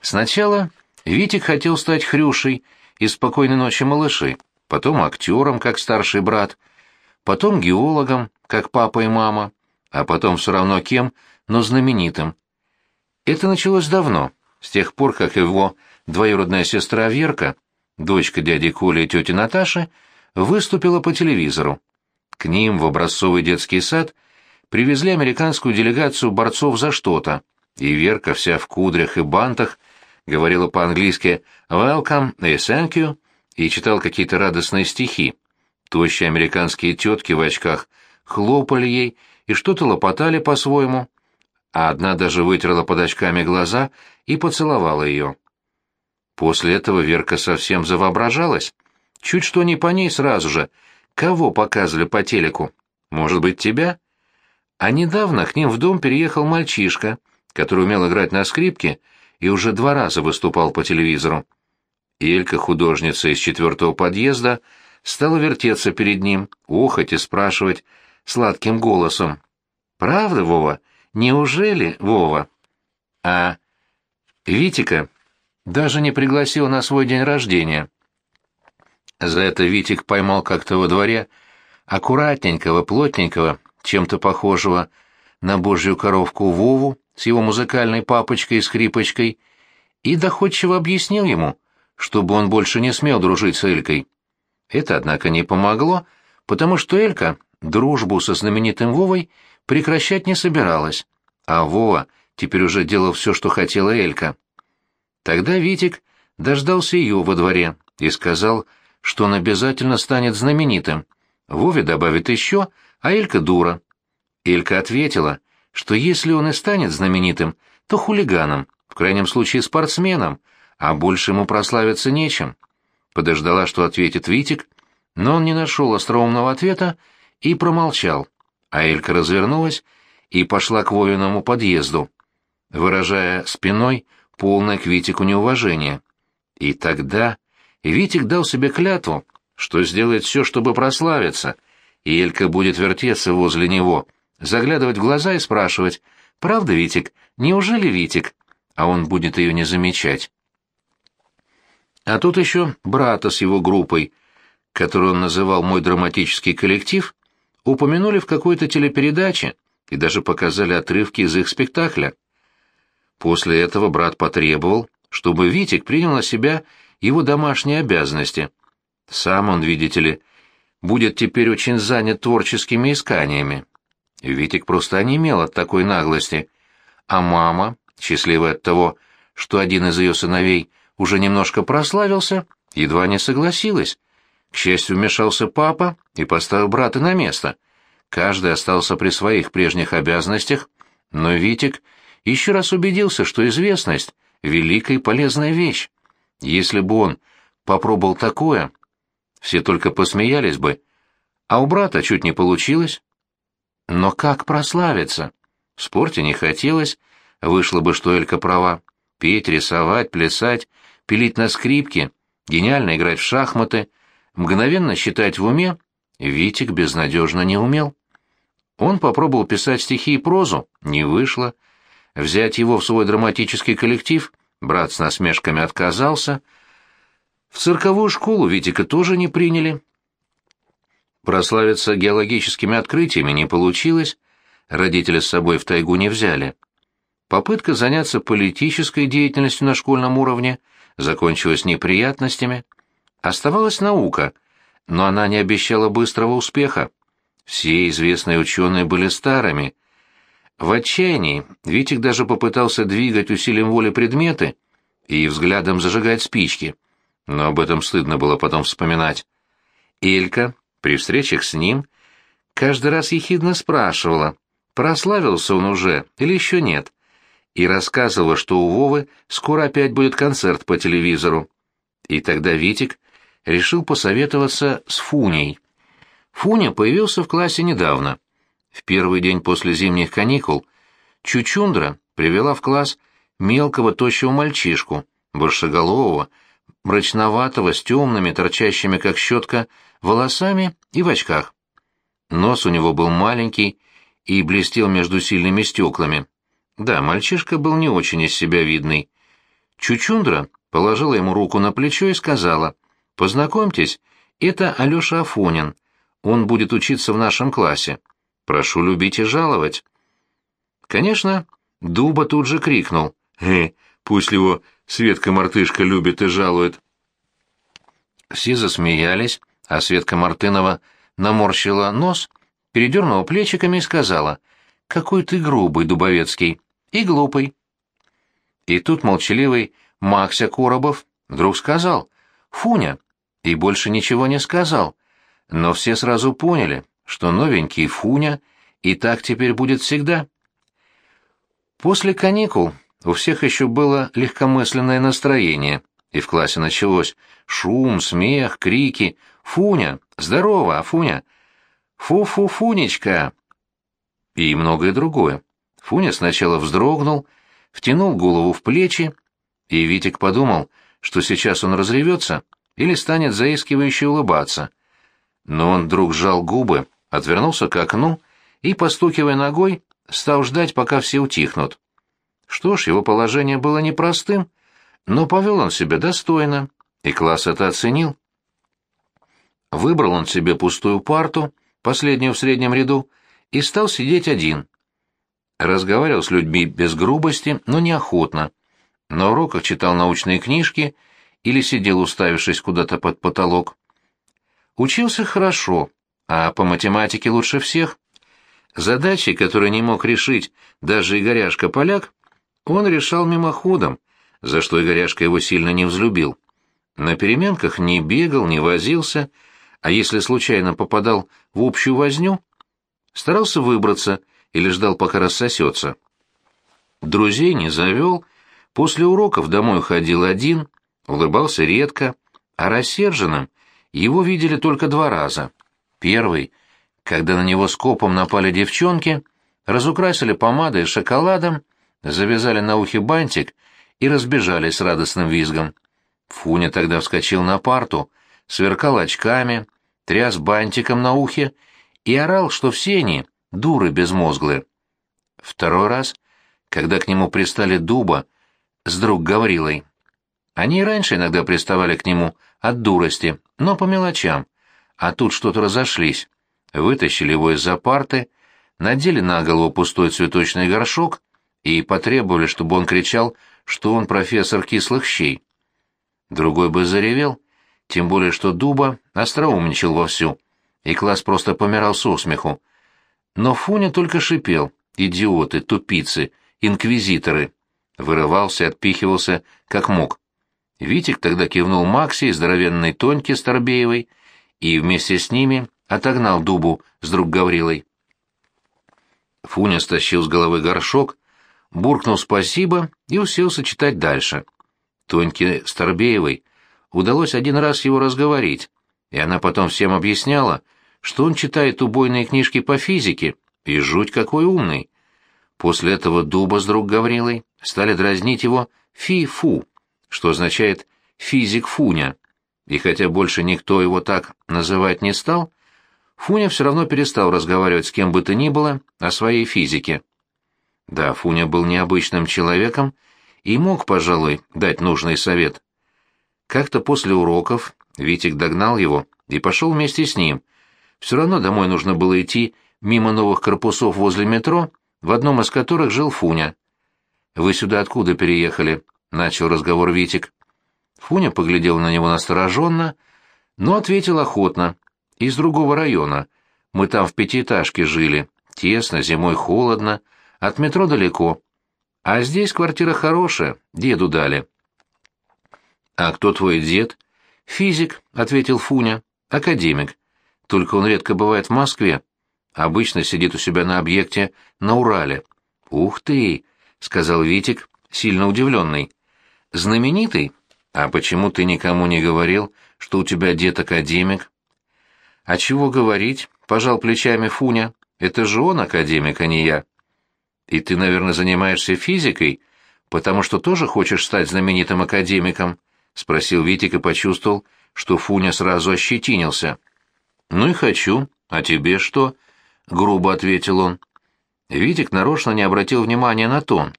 Сначала Витик хотел стать Хрюшей из «Спокойной ночи, малыши», потом актером, как старший брат, потом геологом, как папа и мама, а потом все равно кем, но знаменитым. Это началось давно, с тех пор, как его двоюродная сестра Верка, дочка дяди Коли и тети Наташи, выступила по телевизору. К ним в образцовый детский сад привезли американскую делегацию борцов за что-то, и Верка вся в кудрях и бантах говорила по-английски «welcome» и «thank you» и читал какие-то радостные стихи. Тощие американские тетки в очках хлопали ей и что-то лопотали по-своему, а одна даже вытерла под очками глаза и поцеловала ее. После этого Верка совсем завоображалась. Чуть что не по ней сразу же. Кого показывали по телеку? Может быть, тебя? А недавно к ним в дом переехал мальчишка, который умел играть на скрипке и уже два раза выступал по телевизору. Элька, художница из четвертого подъезда, стала вертеться перед ним, охать и спрашивать сладким голосом. «Правда, Вова? Неужели, Вова?» А Витика даже не пригласил на свой день рождения. За это Витик поймал как-то во дворе аккуратненького, плотненького, чем-то похожего на божью коровку Вову с его музыкальной папочкой и скрипочкой, и доходчиво объяснил ему, чтобы он больше не смел дружить с Элькой. Это, однако, не помогло, потому что Элька дружбу со знаменитым Вовой прекращать не собиралась, а Вова теперь уже делал все, что хотела Элька. Тогда Витик дождался ее во дворе и сказал, что он обязательно станет знаменитым. Вове добавит еще, а Элька дура. Элька ответила, что если он и станет знаменитым, то хулиганом, в крайнем случае спортсменом, а больше ему прославиться нечем. Подождала, что ответит Витик, но он не нашел остроумного ответа и промолчал, а Элька развернулась и пошла к Вовиному подъезду, выражая спиной полное к Витику неуважение. И тогда Витик дал себе клятву, что сделает все, чтобы прославиться, и Элька будет вертеться возле него, заглядывать в глаза и спрашивать, «Правда, Витик? Неужели Витик?» А он будет ее не замечать. А тут еще брата с его группой, которую он называл «Мой драматический коллектив», упомянули в какой-то телепередаче и даже показали отрывки из их спектакля. После этого брат потребовал, чтобы Витик принял на себя его домашние обязанности. Сам он, видите ли, будет теперь очень занят творческими исканиями. Витик просто онемел от такой наглости. А мама, счастливая от того, что один из ее сыновей уже немножко прославился, едва не согласилась. К счастью, вмешался папа и поставил брата на место. Каждый остался при своих прежних обязанностях, но Витик еще раз убедился, что известность — великая и полезная вещь. Если бы он попробовал такое, все только посмеялись бы, а у брата чуть не получилось. Но как прославиться? В спорте не хотелось, вышло бы, что Элька права. Петь, рисовать, плясать, пилить на скрипке, гениально играть в шахматы, мгновенно считать в уме, Витик безнадежно не умел. Он попробовал писать стихи и прозу, не вышло. Взять его в свой драматический коллектив брат с насмешками отказался. В цирковую школу Витика тоже не приняли. Прославиться геологическими открытиями не получилось, родители с собой в тайгу не взяли. Попытка заняться политической деятельностью на школьном уровне – закончилась неприятностями. Оставалась наука, но она не обещала быстрого успеха. Все известные ученые были старыми. В отчаянии Витик даже попытался двигать усилием воли предметы и взглядом зажигать спички, но об этом стыдно было потом вспоминать. Элька, при встречах с ним, каждый раз ехидно спрашивала, прославился он уже или еще нет и рассказывала, что у Вовы скоро опять будет концерт по телевизору. И тогда Витик решил посоветоваться с Фуней. Фуня появился в классе недавно. В первый день после зимних каникул Чучундра привела в класс мелкого тощего мальчишку, большеголового, мрачноватого, с темными, торчащими как щетка, волосами и в очках. Нос у него был маленький и блестел между сильными стеклами. Да, мальчишка был не очень из себя видный. Чучундра положила ему руку на плечо и сказала, «Познакомьтесь, это Алеша Афонин. Он будет учиться в нашем классе. Прошу любить и жаловать». Конечно, Дуба тут же крикнул, «Э, пусть его Светка-мартышка любит и жалует». Все засмеялись, а Светка Мартынова наморщила нос, передернула плечиками и сказала, «Какой ты грубый, Дубовецкий, и глупый». И тут молчаливый Макся Коробов вдруг сказал «Фуня», и больше ничего не сказал, но все сразу поняли, что новенький Фуня и так теперь будет всегда. После каникул у всех еще было легкомысленное настроение, и в классе началось шум, смех, крики «Фуня! Здорово, Афуня! Фу-фу-фунечка!» и многое другое. Фуня сначала вздрогнул, втянул голову в плечи, и Витик подумал, что сейчас он разревется или станет заискивающе улыбаться. Но он вдруг сжал губы, отвернулся к окну и, постукивая ногой, стал ждать, пока все утихнут. Что ж, его положение было непростым, но повел он себя достойно, и класс это оценил. Выбрал он себе пустую парту, последнюю в среднем ряду, и стал сидеть один. Разговаривал с людьми без грубости, но неохотно. На уроках читал научные книжки или сидел, уставившись куда-то под потолок. Учился хорошо, а по математике лучше всех. Задачи, которые не мог решить даже Игоряшка-поляк, он решал мимоходом, за что Игоряшка его сильно не взлюбил. На переменках не бегал, не возился, а если случайно попадал в общую возню, старался выбраться или ждал, пока рассосется. Друзей не завел, после уроков домой ходил один, улыбался редко, а рассерженным его видели только два раза. Первый, когда на него скопом напали девчонки, разукрасили помадой и шоколадом, завязали на ухе бантик и разбежались с радостным визгом. Фуня тогда вскочил на парту, сверкал очками, тряс бантиком на ухе и орал, что все они — дуры безмозглые. Второй раз, когда к нему пристали дуба с друг Гаврилой. Они раньше иногда приставали к нему от дурости, но по мелочам, а тут что-то разошлись. Вытащили его из-за парты, надели на голову пустой цветочный горшок и потребовали, чтобы он кричал, что он профессор кислых щей. Другой бы заревел, тем более что Дуба остроумничал вовсю, и класс просто помирал со смеху. Но Фуня только шипел, идиоты, тупицы, инквизиторы, вырывался отпихивался, как мог. Витик тогда кивнул Макси и здоровенной Тоньке Старбеевой, и вместе с ними отогнал Дубу с друг Гаврилой. Фуня стащил с головы горшок, буркнул спасибо и уселся читать дальше. Тоньке Старбеевой удалось один раз его разговорить, и она потом всем объясняла, что он читает убойные книжки по физике, и жуть какой умный. После этого Дуба с друг Гаврилой стали дразнить его «фи-фу», что означает «физик Фуня», и хотя больше никто его так называть не стал, Фуня все равно перестал разговаривать с кем бы то ни было о своей физике. Да, Фуня был необычным человеком и мог, пожалуй, дать нужный совет. Как-то после уроков Витик догнал его и пошел вместе с ним. Все равно домой нужно было идти мимо новых корпусов возле метро, в одном из которых жил Фуня. «Вы сюда откуда переехали?» — начал разговор Витик. Фуня поглядел на него настороженно, но ответил охотно. «Из другого района. Мы там в пятиэтажке жили. Тесно, зимой холодно, от метро далеко. А здесь квартира хорошая, деду дали». «А кто твой дед?» «Физик», — ответил Фуня, — «академик. Только он редко бывает в Москве. Обычно сидит у себя на объекте на Урале». «Ух ты!» — сказал Витик, сильно удивленный. «Знаменитый? А почему ты никому не говорил, что у тебя дед академик?» «А чего говорить?» — пожал плечами Фуня. «Это же он академик, а не я». «И ты, наверное, занимаешься физикой, потому что тоже хочешь стать знаменитым академиком?» — спросил Витик и почувствовал, что Фуня сразу ощетинился. «Ну и хочу. А тебе что?» — грубо ответил он. Витик нарочно не обратил внимания на тон.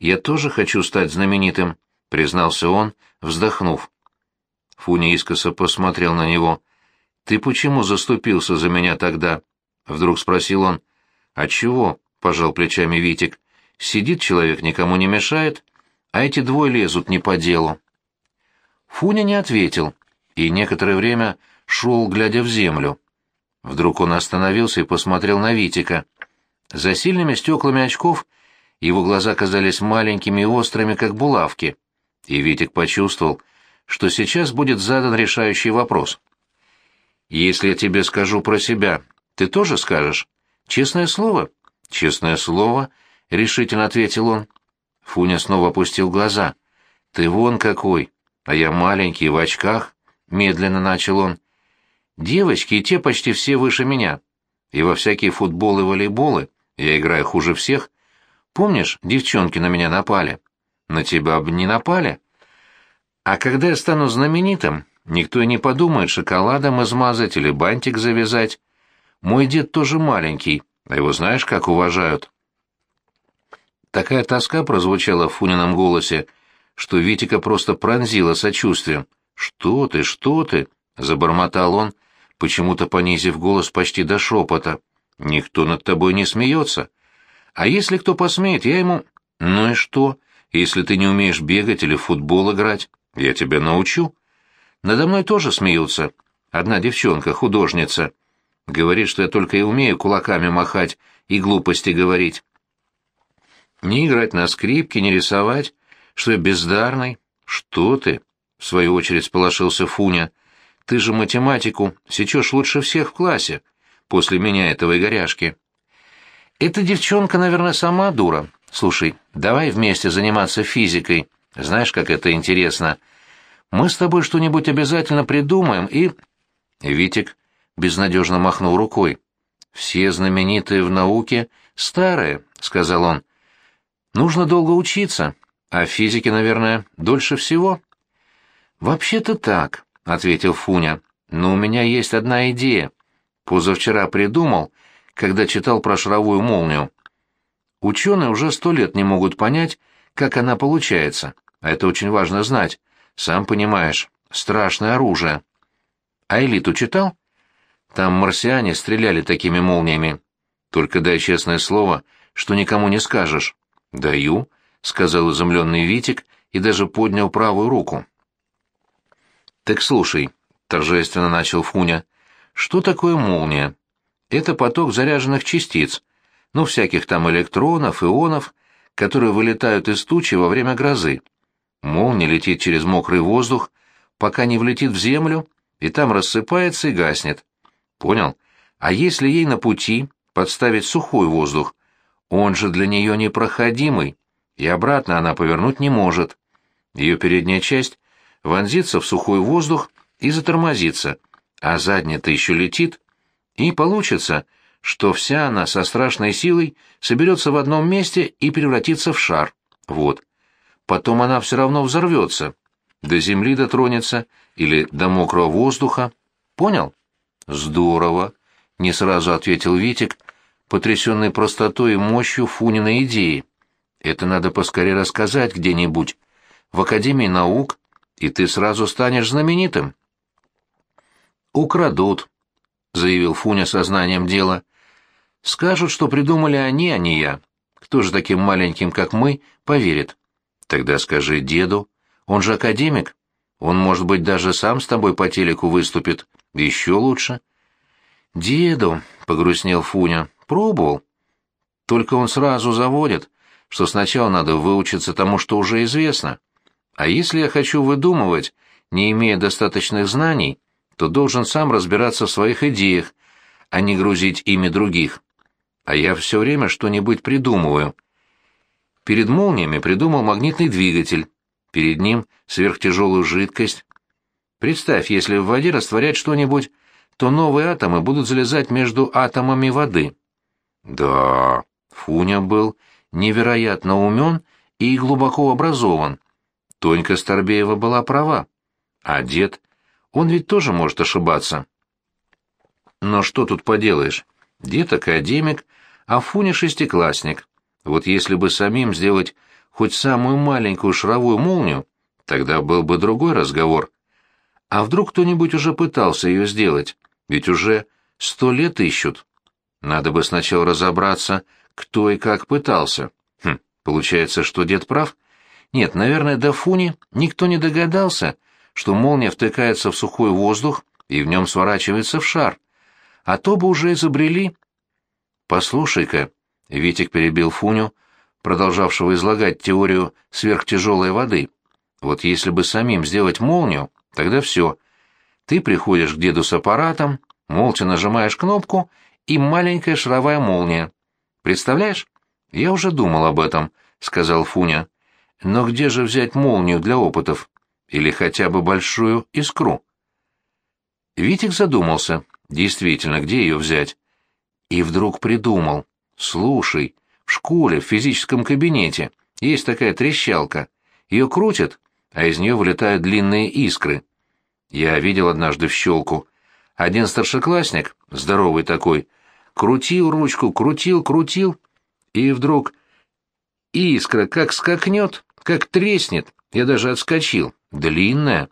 «Я тоже хочу стать знаменитым, — признался он, вздохнув. Фуня искоса посмотрел на него. «Ты почему заступился за меня тогда?» — вдруг спросил он. «А чего?» — пожал плечами Витик. «Сидит человек, никому не мешает, а эти двое лезут не по делу». Фуня не ответил и некоторое время шел, глядя в землю. Вдруг он остановился и посмотрел на Витика. За сильными стеклами очков его глаза казались маленькими и острыми, как булавки, и Витик почувствовал, что сейчас будет задан решающий вопрос. «Если я тебе скажу про себя, ты тоже скажешь? Честное слово?» «Честное слово», — решительно ответил он. Фуня снова опустил глаза. «Ты вон какой, а я маленький, в очках», — медленно начал он. «Девочки и те почти все выше меня. И во всякие футболы и волейболы я играю хуже всех. Помнишь, девчонки на меня напали? На тебя бы не напали?» А когда я стану знаменитым, никто и не подумает шоколадом измазать или бантик завязать. Мой дед тоже маленький, а его знаешь, как уважают?» Такая тоска прозвучала в Фунином голосе, что Витика просто пронзила сочувствием. «Что ты, что ты?» — забормотал он, почему-то понизив голос почти до шепота. «Никто над тобой не смеется. А если кто посмеет, я ему...» «Ну и что, если ты не умеешь бегать или в футбол играть?» Я тебя научу. Надо мной тоже смеются. Одна девчонка, художница. Говорит, что я только и умею кулаками махать и глупости говорить. Не играть на скрипке, не рисовать, что я бездарный. Что ты? В свою очередь сполошился Фуня. Ты же математику сечешь лучше всех в классе, после меня этого и горяшки. Эта девчонка, наверное, сама дура. Слушай, давай вместе заниматься физикой. Знаешь, как это интересно. Мы с тобой что-нибудь обязательно придумаем и...» Витик безнадежно махнул рукой. «Все знаменитые в науке старые», — сказал он. «Нужно долго учиться, а физике, наверное, дольше всего». «Вообще-то так», — ответил Фуня. «Но у меня есть одна идея. Позавчера придумал, когда читал про шаровую молнию. Ученые уже сто лет не могут понять, как она получается, а это очень важно знать. Сам понимаешь, страшное оружие. А элиту читал? Там марсиане стреляли такими молниями. Только дай честное слово, что никому не скажешь. Даю, сказал изумленный Витик и даже поднял правую руку. Так слушай, торжественно начал Фуня, что такое молния? Это поток заряженных частиц, ну, всяких там электронов, ионов, которые вылетают из тучи во время грозы. Молния летит через мокрый воздух, пока не влетит в землю, и там рассыпается и гаснет. Понял? А если ей на пути подставить сухой воздух? Он же для нее непроходимый, и обратно она повернуть не может. Ее передняя часть вонзится в сухой воздух и затормозится, а задняя-то еще летит, и получится — что вся она со страшной силой соберется в одном месте и превратится в шар. Вот. Потом она все равно взорвется. До земли дотронется или до мокрого воздуха. Понял? Здорово, не сразу ответил Витик, потрясенный простотой и мощью Фуниной идеи. Это надо поскорее рассказать где-нибудь. В Академии наук, и ты сразу станешь знаменитым. Украдут, заявил Фуня сознанием дела. Скажут, что придумали они, а не я. Кто же таким маленьким, как мы, поверит? Тогда скажи деду. Он же академик. Он, может быть, даже сам с тобой по телеку выступит. Еще лучше. Деду, — погрустнел Фуня, — пробовал. Только он сразу заводит, что сначала надо выучиться тому, что уже известно. А если я хочу выдумывать, не имея достаточных знаний, то должен сам разбираться в своих идеях, а не грузить ими других а я все время что-нибудь придумываю. Перед молниями придумал магнитный двигатель, перед ним сверхтяжелую жидкость. Представь, если в воде растворять что-нибудь, то новые атомы будут залезать между атомами воды. Да, Фуня был невероятно умен и глубоко образован. Тонька Старбеева была права. А дед, он ведь тоже может ошибаться. Но что тут поделаешь? Дед академик, а Фуня шестиклассник. Вот если бы самим сделать хоть самую маленькую шаровую молнию, тогда был бы другой разговор. А вдруг кто-нибудь уже пытался ее сделать? Ведь уже сто лет ищут. Надо бы сначала разобраться, кто и как пытался. Хм, получается, что дед прав? Нет, наверное, до Фуни никто не догадался, что молния втыкается в сухой воздух и в нем сворачивается в шар. А то бы уже изобрели. Послушай-ка, Витик перебил Фуню, продолжавшего излагать теорию сверхтяжелой воды. Вот если бы самим сделать молнию, тогда все. Ты приходишь к деду с аппаратом, молча нажимаешь кнопку, и маленькая шаровая молния. Представляешь? Я уже думал об этом, сказал Фуня. Но где же взять молнию для опытов? Или хотя бы большую искру? Витик задумался. Действительно, где ее взять? И вдруг придумал. Слушай, в школе, в физическом кабинете, есть такая трещалка. Ее крутят, а из нее вылетают длинные искры. Я видел однажды в щелку. Один старшеклассник, здоровый такой, крутил ручку, крутил, крутил, и вдруг искра как скакнет, как треснет. Я даже отскочил. Длинная.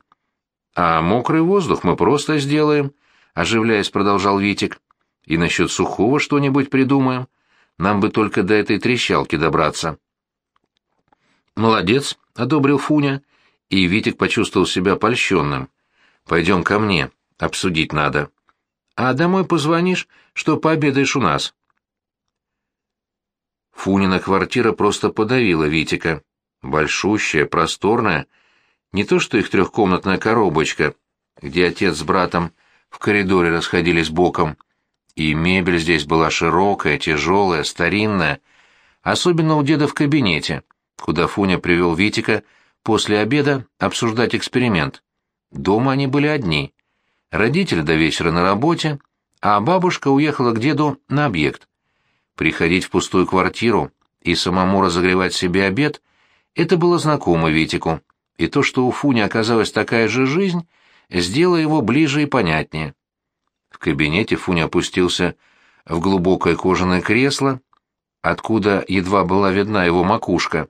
А мокрый воздух мы просто сделаем, оживляясь, продолжал Витик. И насчет сухого что-нибудь придумаем. Нам бы только до этой трещалки добраться. «Молодец», — одобрил Фуня, и Витик почувствовал себя польщенным. «Пойдем ко мне, обсудить надо. А домой позвонишь, что пообедаешь у нас». Фунина квартира просто подавила Витика. Большущая, просторная, не то что их трехкомнатная коробочка, где отец с братом в коридоре расходились боком, и мебель здесь была широкая, тяжелая, старинная, особенно у деда в кабинете, куда Фуня привел Витика после обеда обсуждать эксперимент. Дома они были одни. Родители до вечера на работе, а бабушка уехала к деду на объект. Приходить в пустую квартиру и самому разогревать себе обед — это было знакомо Витику, и то, что у Фуни оказалась такая же жизнь, сделало его ближе и понятнее. В кабинете Фуня опустился в глубокое кожаное кресло, откуда едва была видна его макушка,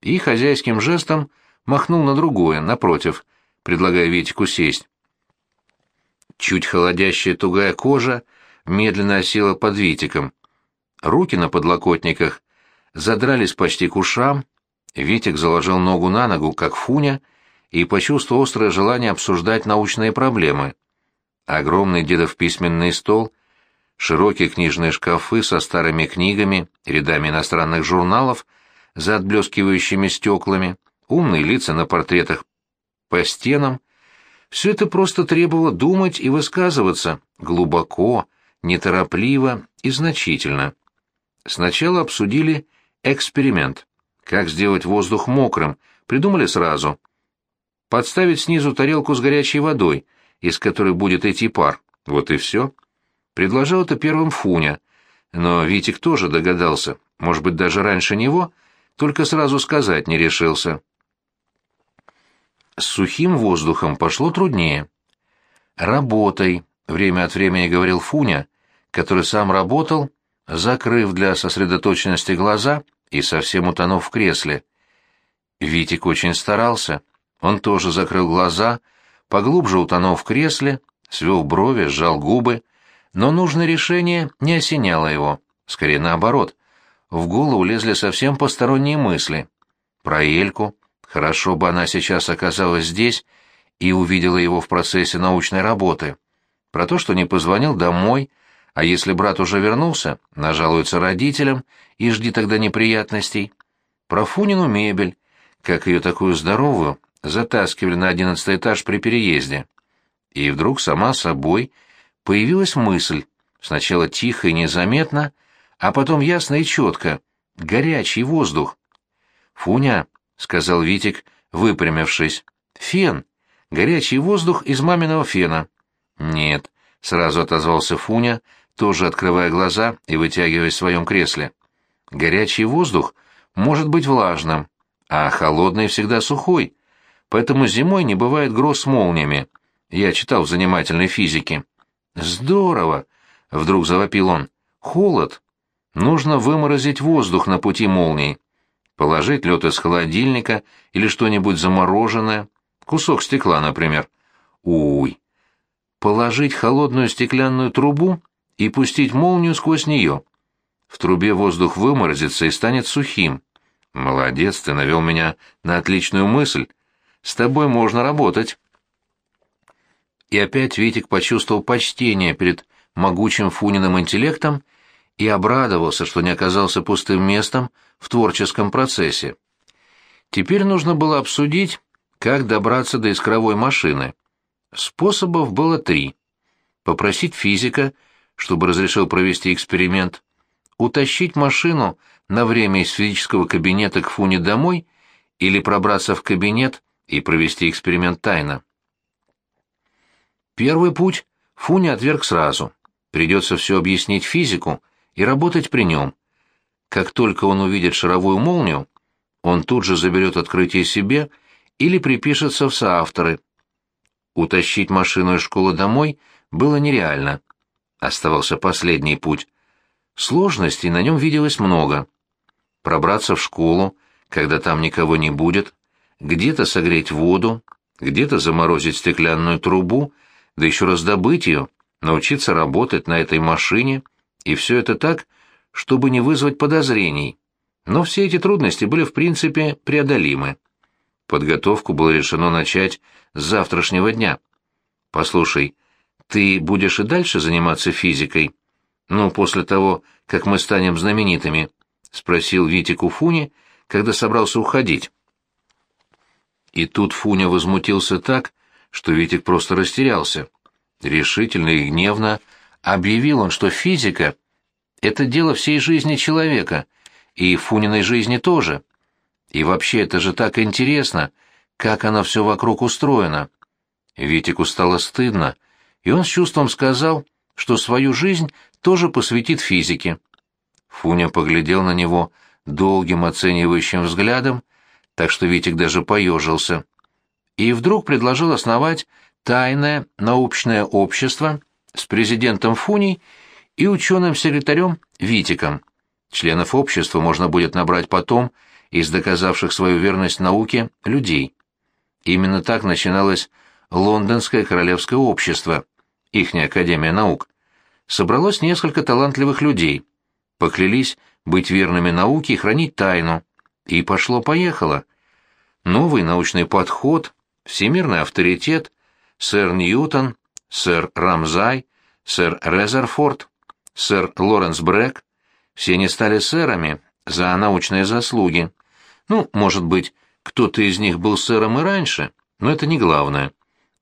и хозяйским жестом махнул на другое, напротив, предлагая Витику сесть. Чуть холодящая тугая кожа медленно осела под Витиком. Руки на подлокотниках задрались почти к ушам, Витик заложил ногу на ногу, как Фуня, и почувствовал острое желание обсуждать научные проблемы. Огромный дедов письменный стол, широкие книжные шкафы со старыми книгами, рядами иностранных журналов за отблескивающими стеклами, умные лица на портретах по стенам. Все это просто требовало думать и высказываться глубоко, неторопливо и значительно. Сначала обсудили эксперимент. Как сделать воздух мокрым, придумали сразу. Подставить снизу тарелку с горячей водой — из которой будет идти пар. Вот и все. Предложил это первым Фуня, но Витик тоже догадался, может быть, даже раньше него, только сразу сказать не решился. С сухим воздухом пошло труднее. «Работай», — время от времени говорил Фуня, который сам работал, закрыв для сосредоточенности глаза и совсем утонув в кресле. Витик очень старался. Он тоже закрыл глаза, — поглубже утонул в кресле, свел брови, сжал губы, но нужное решение не осеняло его, скорее наоборот. В голову лезли совсем посторонние мысли. Про Эльку, хорошо бы она сейчас оказалась здесь и увидела его в процессе научной работы. Про то, что не позвонил домой, а если брат уже вернулся, нажалуется родителям и жди тогда неприятностей. Про Фунину мебель, как ее такую здоровую, затаскивали на одиннадцатый этаж при переезде. И вдруг сама собой появилась мысль, сначала тихо и незаметно, а потом ясно и четко, горячий воздух. «Фуня», — сказал Витик, выпрямившись, — «фен, горячий воздух из маминого фена». «Нет», — сразу отозвался Фуня, тоже открывая глаза и вытягиваясь в своем кресле. «Горячий воздух может быть влажным, а холодный всегда сухой поэтому зимой не бывает гроз с молниями. Я читал в занимательной физике. Здорово, вдруг завопил он. Холод. Нужно выморозить воздух на пути молнии. Положить лед из холодильника или что-нибудь замороженное, кусок стекла, например. Уй. Положить холодную стеклянную трубу и пустить молнию сквозь нее. В трубе воздух выморозится и станет сухим. Молодец, ты навел меня на отличную мысль. С тобой можно работать. И опять Витик почувствовал почтение перед могучим Фуниным интеллектом и обрадовался, что не оказался пустым местом в творческом процессе. Теперь нужно было обсудить, как добраться до искровой машины. Способов было три. Попросить физика, чтобы разрешил провести эксперимент, утащить машину на время из физического кабинета к Фуне домой или пробраться в кабинет и провести эксперимент тайно. Первый путь Фуня отверг сразу. Придется все объяснить физику и работать при нем. Как только он увидит шаровую молнию, он тут же заберет открытие себе или припишется в соавторы. Утащить машину из школы домой было нереально. Оставался последний путь. Сложностей на нем виделось много. Пробраться в школу, когда там никого не будет, где-то согреть воду, где-то заморозить стеклянную трубу — да еще раздобыть ее, научиться работать на этой машине, и все это так, чтобы не вызвать подозрений. Но все эти трудности были в принципе преодолимы. Подготовку было решено начать с завтрашнего дня. «Послушай, ты будешь и дальше заниматься физикой? Ну, после того, как мы станем знаменитыми?» — спросил Витик у Фуни, когда собрался уходить. И тут Фуня возмутился так, что Витик просто растерялся. Решительно и гневно объявил он, что физика — это дело всей жизни человека, и Фуниной жизни тоже. И вообще это же так интересно, как оно все вокруг устроено. Витику стало стыдно, и он с чувством сказал, что свою жизнь тоже посвятит физике. Фуня поглядел на него долгим оценивающим взглядом, так что Витик даже поежился и вдруг предложил основать тайное научное общество с президентом Фуней и ученым-секретарем Витиком. Членов общества можно будет набрать потом из доказавших свою верность науке людей. Именно так начиналось Лондонское королевское общество, ихняя академия наук. Собралось несколько талантливых людей, поклялись быть верными науке и хранить тайну. И пошло-поехало. Новый научный подход, всемирный авторитет, сэр Ньютон, сэр Рамзай, сэр Резерфорд, сэр Лоренс Брэк, все они стали сэрами за научные заслуги. Ну, может быть, кто-то из них был сэром и раньше, но это не главное.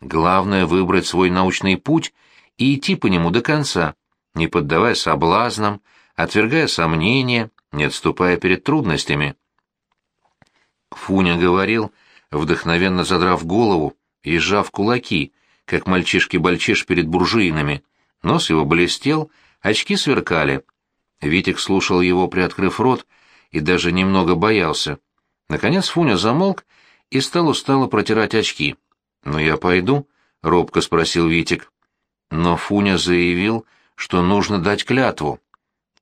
Главное — выбрать свой научный путь и идти по нему до конца, не поддавая соблазнам, отвергая сомнения, не отступая перед трудностями. Фуня говорил — вдохновенно задрав голову и сжав кулаки, как мальчишки-бальчиш перед буржуинами. Нос его блестел, очки сверкали. Витик слушал его, приоткрыв рот, и даже немного боялся. Наконец Фуня замолк и стал устало протирать очки. «Ну я пойду?» — робко спросил Витик. Но Фуня заявил, что нужно дать клятву.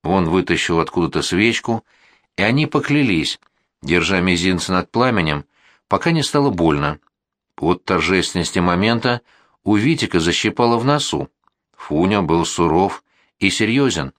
Он вытащил откуда-то свечку, и они поклялись, держа мизинцы над пламенем, пока не стало больно. От торжественности момента у Витика защипало в носу. Фуня был суров и серьезен.